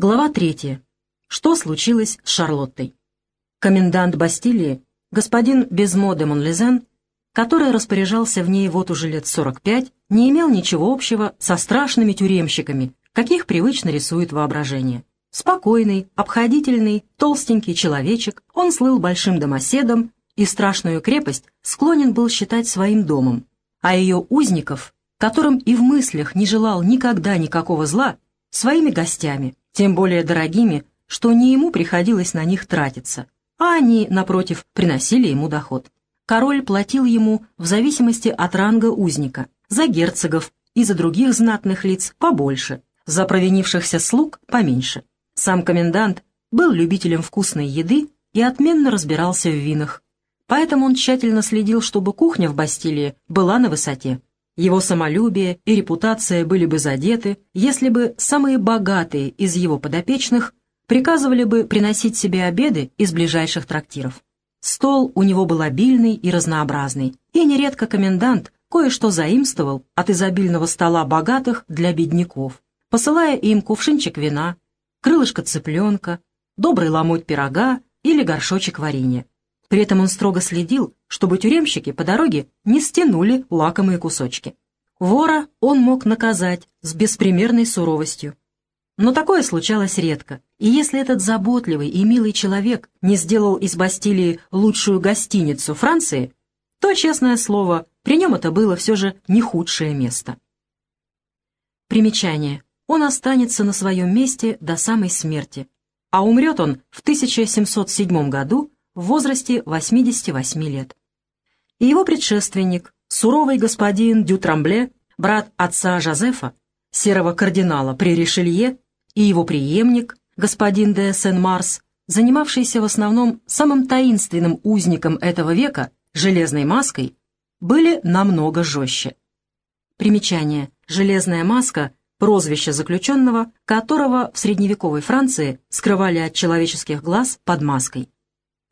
Глава третья. Что случилось с Шарлоттой? Комендант Бастилии, господин Безмо де Монлезен, который распоряжался в ней вот уже лет 45, не имел ничего общего со страшными тюремщиками, каких привычно рисует воображение. Спокойный, обходительный, толстенький человечек, он слыл большим домоседом и страшную крепость склонен был считать своим домом, а ее узников, которым и в мыслях не желал никогда никакого зла, своими гостями, тем более дорогими, что не ему приходилось на них тратиться, а они, напротив, приносили ему доход. Король платил ему в зависимости от ранга узника, за герцогов и за других знатных лиц побольше, за провинившихся слуг поменьше. Сам комендант был любителем вкусной еды и отменно разбирался в винах, поэтому он тщательно следил, чтобы кухня в Бастилии была на высоте. Его самолюбие и репутация были бы задеты, если бы самые богатые из его подопечных приказывали бы приносить себе обеды из ближайших трактиров. Стол у него был обильный и разнообразный, и нередко комендант кое-что заимствовал от изобильного стола богатых для бедняков, посылая им кувшинчик вина, крылышко цыпленка, добрый ломоть пирога или горшочек варенья. При этом он строго следил, чтобы тюремщики по дороге не стянули лакомые кусочки. Вора он мог наказать с беспримерной суровостью. Но такое случалось редко, и если этот заботливый и милый человек не сделал из Бастилии лучшую гостиницу Франции, то, честное слово, при нем это было все же не худшее место. Примечание. Он останется на своем месте до самой смерти, а умрет он в 1707 году в возрасте 88 лет. И его предшественник, суровый господин Дютрамбле, брат отца Жозефа, серого кардинала при Ришелье, и его преемник, господин де Сен-Марс, занимавшийся в основном самым таинственным узником этого века, железной маской, были намного жестче. Примечание. Железная маска – прозвище заключенного, которого в средневековой Франции скрывали от человеческих глаз под маской.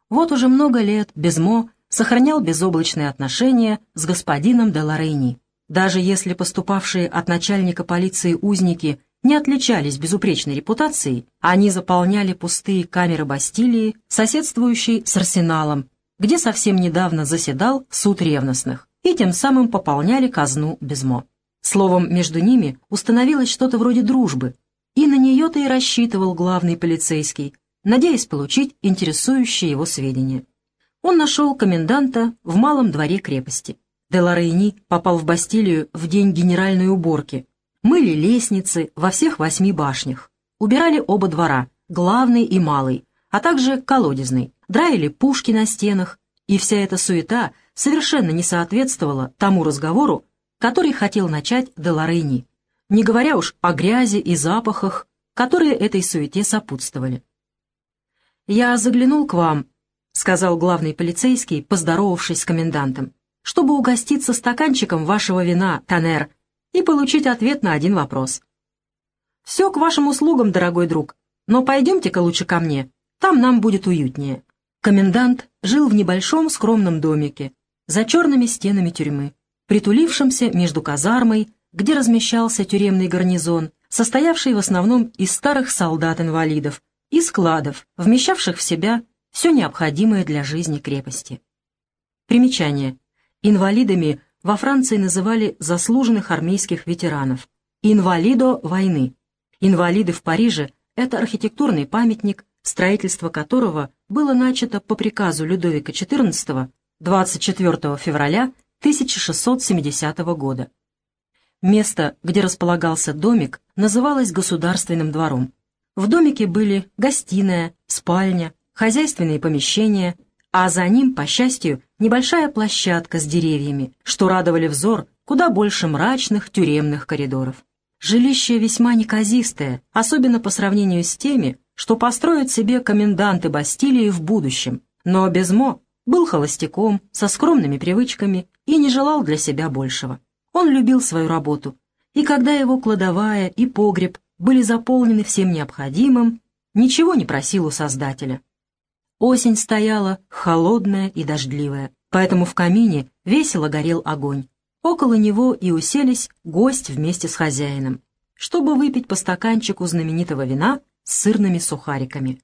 Вот уже много лет Безмо сохранял безоблачные отношения с господином де Лорейни. Даже если поступавшие от начальника полиции узники не отличались безупречной репутацией, они заполняли пустые камеры Бастилии, соседствующей с арсеналом, где совсем недавно заседал суд ревностных, и тем самым пополняли казну Безмо. Словом, между ними установилось что-то вроде дружбы, и на нее-то и рассчитывал главный полицейский, надеясь получить интересующие его сведения. Он нашел коменданта в малом дворе крепости. Деларейни попал в Бастилию в день генеральной уборки. Мыли лестницы во всех восьми башнях. Убирали оба двора, главный и малый, а также колодезный. Драили пушки на стенах, и вся эта суета совершенно не соответствовала тому разговору, который хотел начать Деларейни, не говоря уж о грязи и запахах, которые этой суете сопутствовали. «Я заглянул к вам», — сказал главный полицейский, поздоровавшись с комендантом, «чтобы угоститься стаканчиком вашего вина, Танер, и получить ответ на один вопрос». «Все к вашим услугам, дорогой друг, но пойдемте-ка лучше ко мне, там нам будет уютнее». Комендант жил в небольшом скромном домике, за черными стенами тюрьмы, притулившемся между казармой, где размещался тюремный гарнизон, состоявший в основном из старых солдат-инвалидов, и складов, вмещавших в себя все необходимое для жизни крепости. Примечание. Инвалидами во Франции называли заслуженных армейских ветеранов. Инвалидо войны. Инвалиды в Париже – это архитектурный памятник, строительство которого было начато по приказу Людовика XIV 24 февраля 1670 года. Место, где располагался домик, называлось государственным двором. В домике были гостиная, спальня, хозяйственные помещения, а за ним, по счастью, небольшая площадка с деревьями, что радовали взор куда больше мрачных тюремных коридоров. Жилище весьма неказистое, особенно по сравнению с теми, что построят себе коменданты Бастилии в будущем, но Безмо был холостяком, со скромными привычками и не желал для себя большего. Он любил свою работу, и когда его кладовая и погреб были заполнены всем необходимым, ничего не просил у Создателя. Осень стояла холодная и дождливая, поэтому в камине весело горел огонь. Около него и уселись гость вместе с хозяином, чтобы выпить по стаканчику знаменитого вина с сырными сухариками.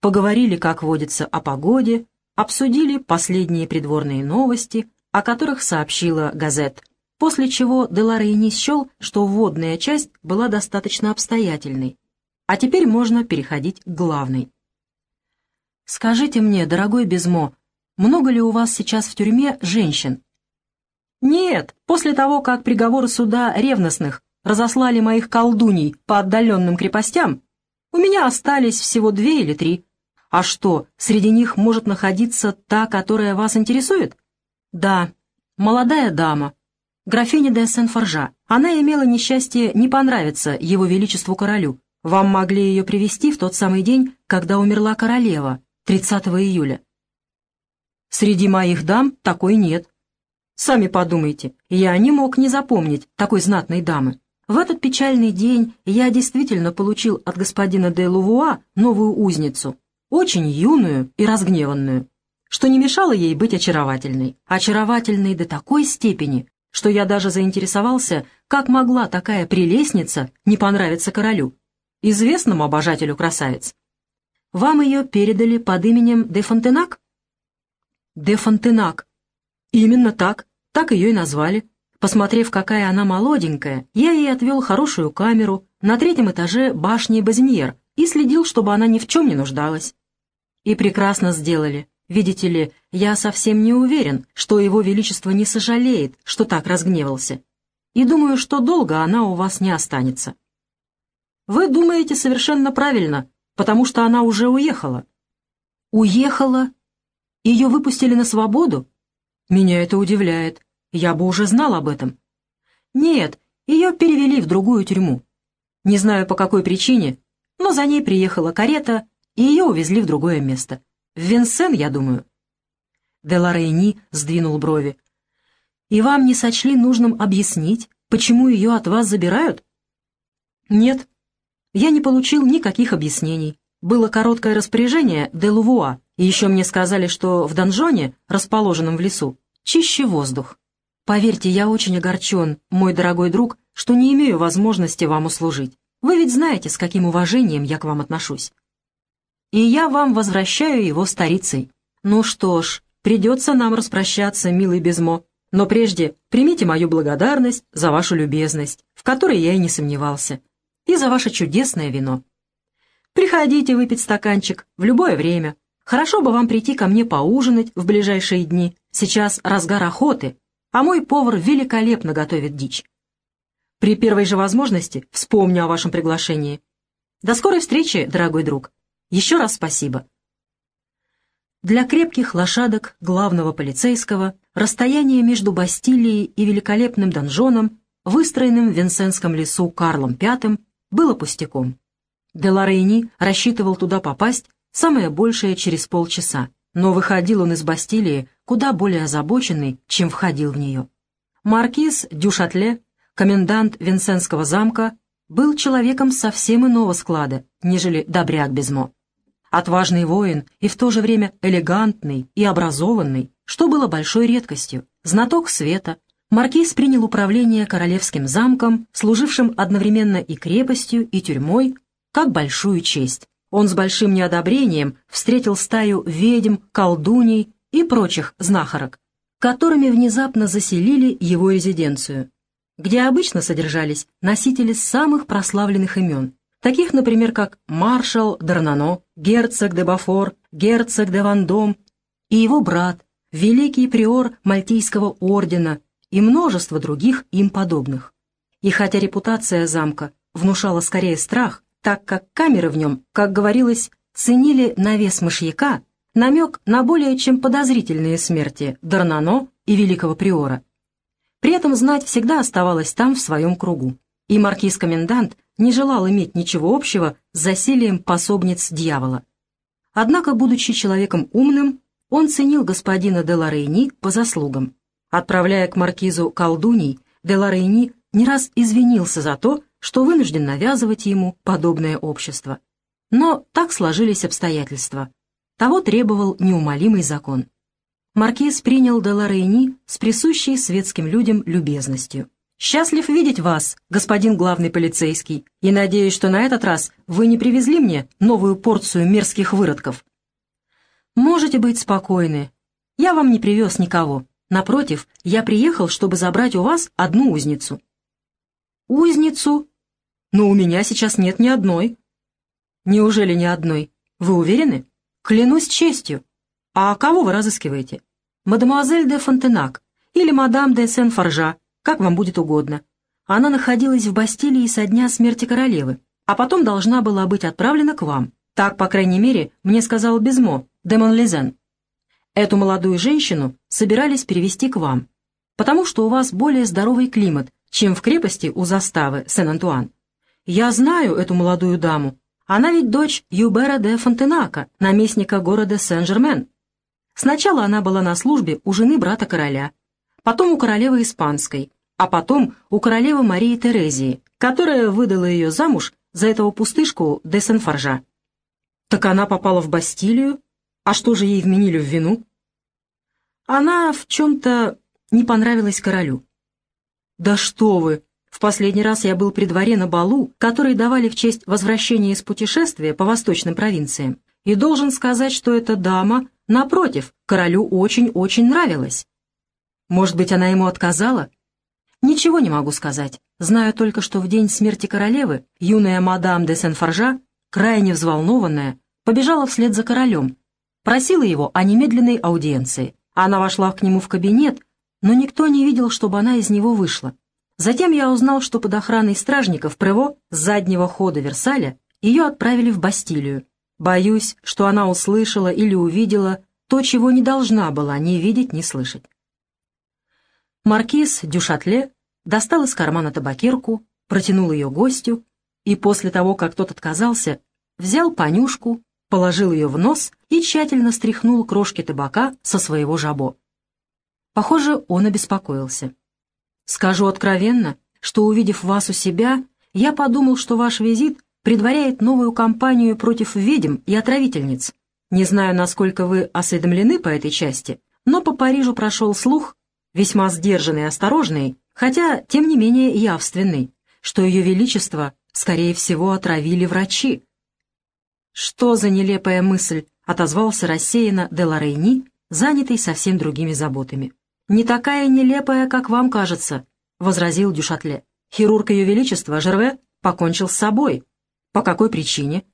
Поговорили, как водится, о погоде, обсудили последние придворные новости, о которых сообщила газет, после чего Деларейни счел, что вводная часть была достаточно обстоятельной. А теперь можно переходить к главной. «Скажите мне, дорогой Безмо, много ли у вас сейчас в тюрьме женщин?» «Нет, после того, как приговоры суда ревностных разослали моих колдуней по отдаленным крепостям, у меня остались всего две или три. А что, среди них может находиться та, которая вас интересует? Да, молодая дама, графиня де Сен-Форжа. Она имела несчастье не понравиться его величеству королю. Вам могли ее привести в тот самый день, когда умерла королева, 30 июля. Среди моих дам такой нет. Сами подумайте, я не мог не запомнить такой знатной дамы. В этот печальный день я действительно получил от господина де Лувуа новую узницу, очень юную и разгневанную, что не мешало ей быть очаровательной. Очаровательной до такой степени, что я даже заинтересовался, как могла такая прелестница не понравиться королю, известному обожателю красавиц. Вам ее передали под именем де Фонтенак? Де Фонтенак. Именно так, так ее и назвали. Посмотрев, какая она молоденькая, я ей отвел хорошую камеру на третьем этаже башни Базиньер и следил, чтобы она ни в чем не нуждалась. И прекрасно сделали. Видите ли, я совсем не уверен, что его величество не сожалеет, что так разгневался. И думаю, что долго она у вас не останется. Вы думаете совершенно правильно, потому что она уже уехала. Уехала? Ее выпустили на свободу? Меня это удивляет. Я бы уже знал об этом. Нет, ее перевели в другую тюрьму. Не знаю по какой причине, но за ней приехала карета, и ее увезли в другое место. Винсен, я думаю. Деларейни сдвинул брови. «И вам не сочли нужным объяснить, почему ее от вас забирают?» «Нет, я не получил никаких объяснений. Было короткое распоряжение де Лувуа, и еще мне сказали, что в донжоне, расположенном в лесу, чище воздух. Поверьте, я очень огорчен, мой дорогой друг, что не имею возможности вам услужить. Вы ведь знаете, с каким уважением я к вам отношусь. И я вам возвращаю его старицей. Ну что ж, придется нам распрощаться, милый Безмо. Но прежде примите мою благодарность за вашу любезность, в которой я и не сомневался и за ваше чудесное вино. Приходите выпить стаканчик в любое время. Хорошо бы вам прийти ко мне поужинать в ближайшие дни. Сейчас разгар охоты, а мой повар великолепно готовит дичь. При первой же возможности вспомню о вашем приглашении. До скорой встречи, дорогой друг. Еще раз спасибо. Для крепких лошадок главного полицейского расстояние между Бастилией и великолепным донжоном, выстроенным в Винсенском лесу Карлом V, было пустяком. Деларейни рассчитывал туда попасть самое большее через полчаса, но выходил он из Бастилии куда более озабоченный, чем входил в нее. Маркиз Дюшатле, комендант Винсенского замка, был человеком совсем иного склада, нежели Добряк Безмо. Отважный воин и в то же время элегантный и образованный, что было большой редкостью, знаток света, маркиз принял управление королевским замком, служившим одновременно и крепостью, и тюрьмой, как большую честь. Он с большим неодобрением встретил стаю ведьм, колдуней и прочих знахарок, которыми внезапно заселили его резиденцию, где обычно содержались носители самых прославленных имен, таких, например, как маршал Дарнано, герцог де Бафор, герцог де Вандом и его брат, великий приор Мальтийского ордена и множество других им подобных. И хотя репутация замка внушала скорее страх, так как камеры в нем, как говорилось, ценили на вес мышьяка, намек на более чем подозрительные смерти Дарнано и Великого Приора. При этом знать всегда оставалась там в своем кругу, и маркиз-комендант не желал иметь ничего общего с засилием пособниц дьявола. Однако, будучи человеком умным, он ценил господина де Лорейни по заслугам. Отправляя к маркизу колдуней, де Лорейни не раз извинился за то, что вынужден навязывать ему подобное общество. Но так сложились обстоятельства. Того требовал неумолимый закон. Маркиз принял де Лорейни с присущей светским людям любезностью. Счастлив видеть вас, господин главный полицейский, и надеюсь, что на этот раз вы не привезли мне новую порцию мерзких выродков. Можете быть спокойны. Я вам не привез никого. Напротив, я приехал, чтобы забрать у вас одну узницу. Узницу? Но у меня сейчас нет ни одной. Неужели ни одной? Вы уверены? Клянусь честью. А кого вы разыскиваете? Мадемуазель де Фонтенак или мадам де Сен-Форжа, как вам будет угодно. Она находилась в Бастилии со дня смерти королевы, а потом должна была быть отправлена к вам. Так, по крайней мере, мне сказал Безмо, де Монлизен. Эту молодую женщину собирались перевести к вам, потому что у вас более здоровый климат, чем в крепости у заставы Сен-Антуан. Я знаю эту молодую даму. Она ведь дочь Юбера де Фонтенака, наместника города Сен-Жермен. Сначала она была на службе у жены брата короля, потом у королевы Испанской, а потом у королевы Марии Терезии, которая выдала ее замуж за этого пустышку де Сен-Форжа. Так она попала в Бастилию? А что же ей вменили в вину? Она в чем-то не понравилась королю. «Да что вы! В последний раз я был при дворе на балу, который давали в честь возвращения из путешествия по восточным провинциям, и должен сказать, что эта дама, напротив, королю очень-очень нравилась. Может быть, она ему отказала? Ничего не могу сказать. Знаю только, что в день смерти королевы юная мадам де Сен-Форжа, крайне взволнованная, побежала вслед за королем, просила его о немедленной аудиенции. Она вошла к нему в кабинет, но никто не видел, чтобы она из него вышла. Затем я узнал, что под охраной стражников Прево с заднего хода Версаля ее отправили в Бастилию. Боюсь, что она услышала или увидела то, чего не должна была ни видеть, ни слышать. Маркиз Дюшатле достал из кармана табакерку, протянул ее гостю и после того, как тот отказался, взял понюшку, положил ее в нос и тщательно стряхнул крошки табака со своего жабо. Похоже, он обеспокоился. «Скажу откровенно, что, увидев вас у себя, я подумал, что ваш визит предваряет новую кампанию против ведьм и отравительниц. Не знаю, насколько вы осведомлены по этой части, но по Парижу прошел слух, весьма сдержанный и осторожный, хотя, тем не менее, явственный, что Ее Величество, скорее всего, отравили врачи. «Что за нелепая мысль?» — отозвался рассеянно де Лорейни, занятый совсем другими заботами. «Не такая нелепая, как вам кажется», — возразил Дюшатле. «Хирург Ее Величества Жерве покончил с собой. По какой причине?»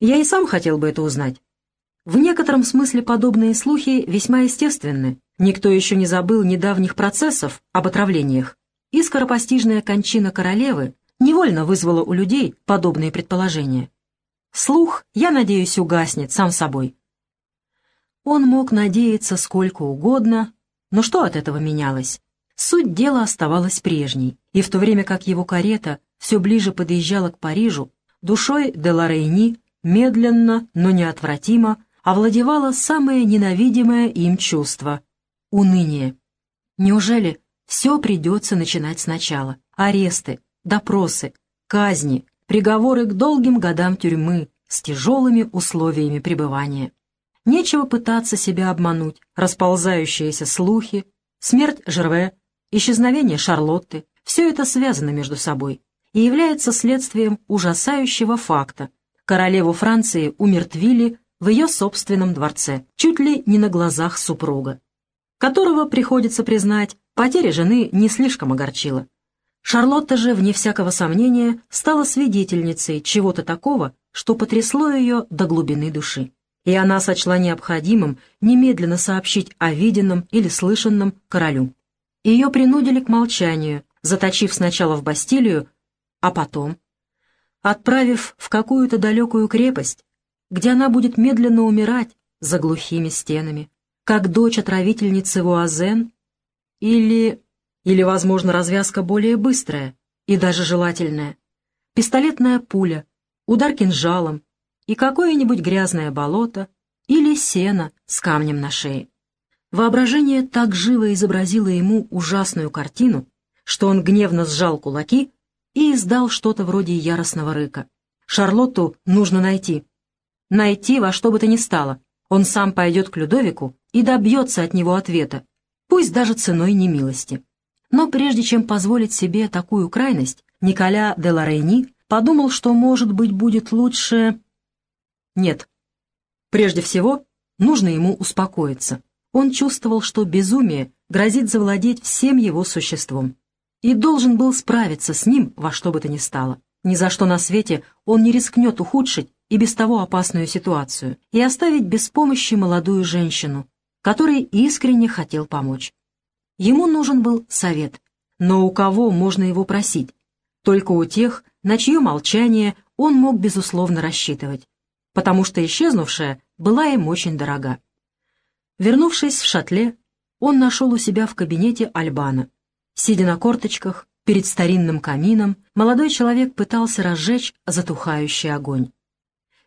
«Я и сам хотел бы это узнать. В некотором смысле подобные слухи весьма естественны, Никто еще не забыл недавних процессов об отравлениях, и скоропостижная кончина королевы невольно вызвала у людей подобные предположения. Слух, я надеюсь, угаснет сам собой. Он мог надеяться сколько угодно, но что от этого менялось? Суть дела оставалась прежней, и в то время как его карета все ближе подъезжала к Парижу, душой де Лорейни медленно, но неотвратимо овладевало самое ненавидимое им чувство уныние. Неужели все придется начинать сначала? Аресты, допросы, казни, приговоры к долгим годам тюрьмы с тяжелыми условиями пребывания. Нечего пытаться себя обмануть, расползающиеся слухи, смерть Жерве, исчезновение Шарлотты — все это связано между собой и является следствием ужасающего факта. Королеву Франции умертвили в ее собственном дворце, чуть ли не на глазах супруга которого, приходится признать, потеря жены не слишком огорчила. Шарлотта же, вне всякого сомнения, стала свидетельницей чего-то такого, что потрясло ее до глубины души. И она сочла необходимым немедленно сообщить о виденном или слышанном королю. Ее принудили к молчанию, заточив сначала в Бастилию, а потом, отправив в какую-то далекую крепость, где она будет медленно умирать за глухими стенами как дочь отравительницы Вуазен, или... или, возможно, развязка более быстрая и даже желательная. Пистолетная пуля, удар кинжалом и какое-нибудь грязное болото или сено с камнем на шее. Воображение так живо изобразило ему ужасную картину, что он гневно сжал кулаки и издал что-то вроде яростного рыка. Шарлотту нужно найти. Найти во что бы то ни стало. Он сам пойдет к Людовику и добьется от него ответа, пусть даже ценой немилости. Но прежде чем позволить себе такую крайность, Николя де Лорейни подумал, что, может быть, будет лучше... Нет. Прежде всего, нужно ему успокоиться. Он чувствовал, что безумие грозит завладеть всем его существом. И должен был справиться с ним во что бы то ни стало. Ни за что на свете он не рискнет ухудшить и без того опасную ситуацию и оставить без помощи молодую женщину, которой искренне хотел помочь. Ему нужен был совет, но у кого можно его просить? Только у тех, на чье молчание он мог безусловно рассчитывать, потому что исчезнувшая была им очень дорога. Вернувшись в шатле, он нашел у себя в кабинете Альбана. Сидя на корточках, перед старинным камином, молодой человек пытался разжечь затухающий огонь.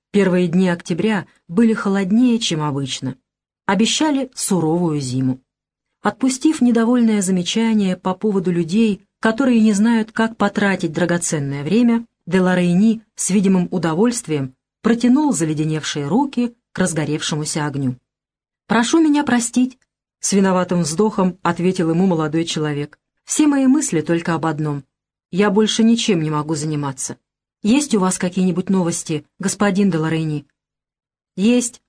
Первые дни октября были холоднее, чем обычно. Обещали суровую зиму. Отпустив недовольное замечание по поводу людей, которые не знают, как потратить драгоценное время, Деларейни с видимым удовольствием протянул заледеневшие руки к разгоревшемуся огню. «Прошу меня простить», — с виноватым вздохом ответил ему молодой человек. «Все мои мысли только об одном. Я больше ничем не могу заниматься. Есть у вас какие-нибудь новости, господин де Лорейни?» «Есть.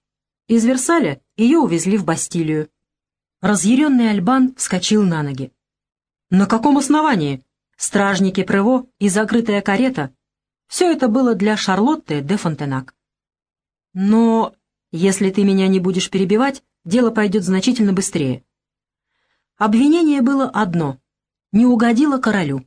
Из Версаля ее увезли в Бастилию». Разъяренный Альбан вскочил на ноги. «На каком основании? Стражники Прево и закрытая карета?» Все это было для Шарлотты де Фонтенак. «Но если ты меня не будешь перебивать, дело пойдет значительно быстрее». Обвинение было одно — не угодило королю,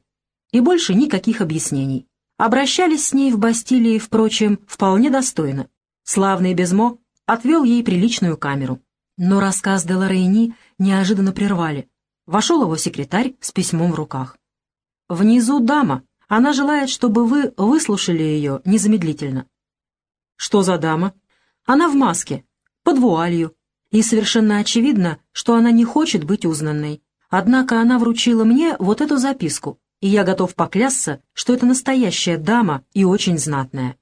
и больше никаких объяснений. Обращались с ней в Бастилии, впрочем, вполне достойно. Славный Безмо отвел ей приличную камеру. Но рассказ де Лорейни неожиданно прервали. Вошел его секретарь с письмом в руках. «Внизу дама. Она желает, чтобы вы выслушали ее незамедлительно». «Что за дама?» «Она в маске, под вуалью, и совершенно очевидно, что она не хочет быть узнанной. Однако она вручила мне вот эту записку, и я готов поклясться, что это настоящая дама и очень знатная».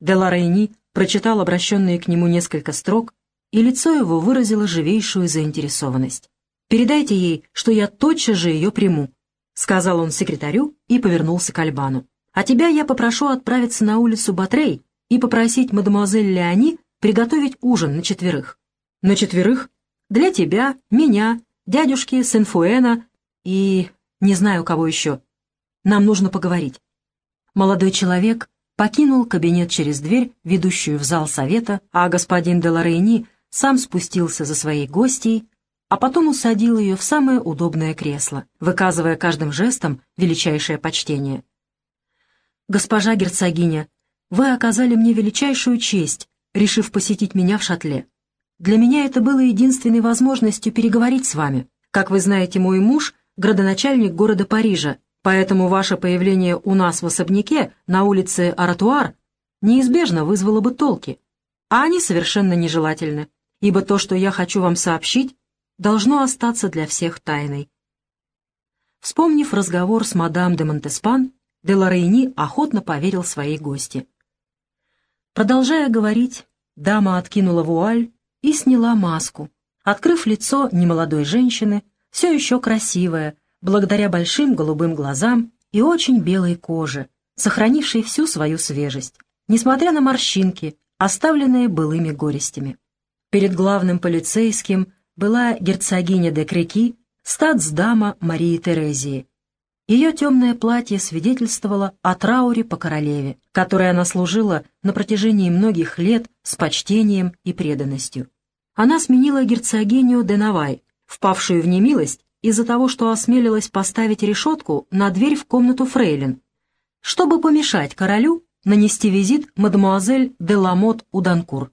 Делла Рейни прочитал обращенные к нему несколько строк, и лицо его выразило живейшую заинтересованность. «Передайте ей, что я тотчас же ее приму», — сказал он секретарю и повернулся к Альбану. «А тебя я попрошу отправиться на улицу Батрей и попросить мадемуазель Леони приготовить ужин на четверых». «На четверых? Для тебя, меня, дядюшки Сенфуэна и... не знаю кого еще. Нам нужно поговорить». Молодой человек покинул кабинет через дверь, ведущую в зал совета, а господин де Лорейни сам спустился за своей гостьей, а потом усадил ее в самое удобное кресло, выказывая каждым жестом величайшее почтение. «Госпожа герцогиня, вы оказали мне величайшую честь, решив посетить меня в шатле. Для меня это было единственной возможностью переговорить с вами. Как вы знаете, мой муж — градоначальник города Парижа, Поэтому ваше появление у нас в особняке на улице Аратуар неизбежно вызвало бы толки, а они совершенно нежелательны, ибо то, что я хочу вам сообщить, должно остаться для всех тайной. Вспомнив разговор с мадам де Монтеспан, де Лорейни охотно поверил своей гости. Продолжая говорить, дама откинула вуаль и сняла маску, открыв лицо немолодой женщины, все еще красивое, благодаря большим голубым глазам и очень белой коже, сохранившей всю свою свежесть, несмотря на морщинки, оставленные былыми горестями. Перед главным полицейским была герцогиня де Креки, статсдама Марии Терезии. Ее темное платье свидетельствовало о трауре по королеве, которой она служила на протяжении многих лет с почтением и преданностью. Она сменила герцогиню де Навай, впавшую в немилость из-за того, что осмелилась поставить решетку на дверь в комнату Фрейлин, чтобы помешать королю нанести визит мадемуазель де Ламот Уданкур.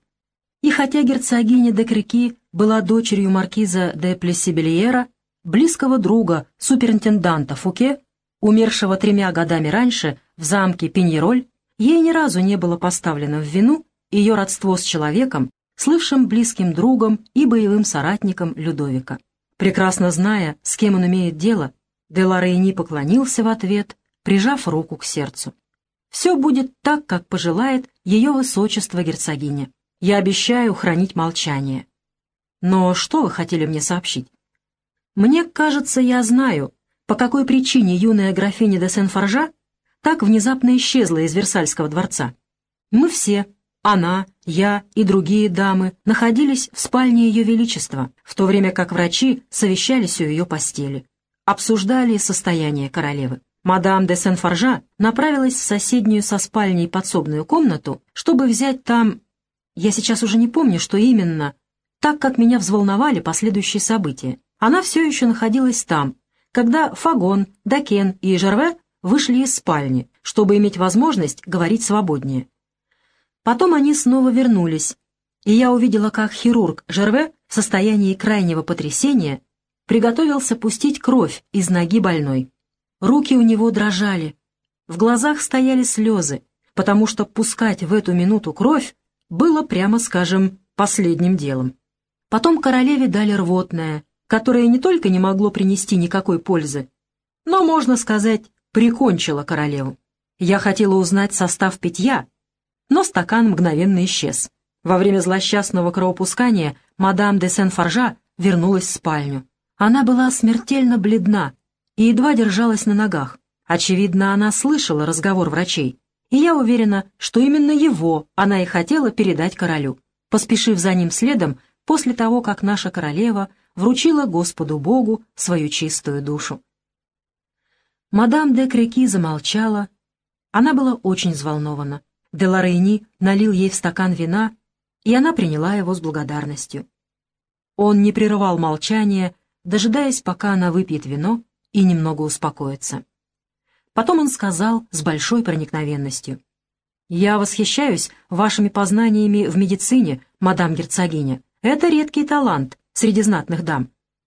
И хотя герцогиня де Крики была дочерью маркиза де Плессибельера, близкого друга суперинтенданта Фуке, умершего тремя годами раньше в замке Пиньероль, ей ни разу не было поставлено в вину ее родство с человеком, слывшим близким другом и боевым соратником Людовика. Прекрасно зная, с кем он имеет дело, де Лорейни поклонился в ответ, прижав руку к сердцу. «Все будет так, как пожелает ее высочество герцогиня. Я обещаю хранить молчание». «Но что вы хотели мне сообщить?» «Мне кажется, я знаю, по какой причине юная графиня де Сен-Форжа так внезапно исчезла из Версальского дворца. Мы все, она, я и другие дамы, находились в спальне Ее Величества, в то время как врачи совещались у ее постели. Обсуждали состояние королевы. Мадам де Сен-Форжа направилась в соседнюю со спальней подсобную комнату, чтобы взять там... Я сейчас уже не помню, что именно, так как меня взволновали последующие события. Она все еще находилась там, когда Фагон, Дакен и Жерве вышли из спальни, чтобы иметь возможность говорить свободнее. Потом они снова вернулись, и я увидела, как хирург Жерве в состоянии крайнего потрясения приготовился пустить кровь из ноги больной. Руки у него дрожали, в глазах стояли слезы, потому что пускать в эту минуту кровь было, прямо скажем, последним делом. Потом королеве дали рвотное, которое не только не могло принести никакой пользы, но, можно сказать, прикончило королеву. Я хотела узнать состав питья, но стакан мгновенно исчез. Во время злосчастного кровопускания мадам де Сен-Форжа вернулась в спальню. Она была смертельно бледна, и едва держалась на ногах. Очевидно, она слышала разговор врачей, и я уверена, что именно его она и хотела передать королю, поспешив за ним следом после того, как наша королева вручила Господу Богу свою чистую душу. Мадам де Креки замолчала. Она была очень взволнована. Де Лорейни налил ей в стакан вина, и она приняла его с благодарностью. Он не прерывал молчания, дожидаясь, пока она выпьет вино и немного успокоится. Потом он сказал с большой проникновенностью. «Я восхищаюсь вашими познаниями в медицине, мадам герцогиня. Это редкий талант среди знатных дам.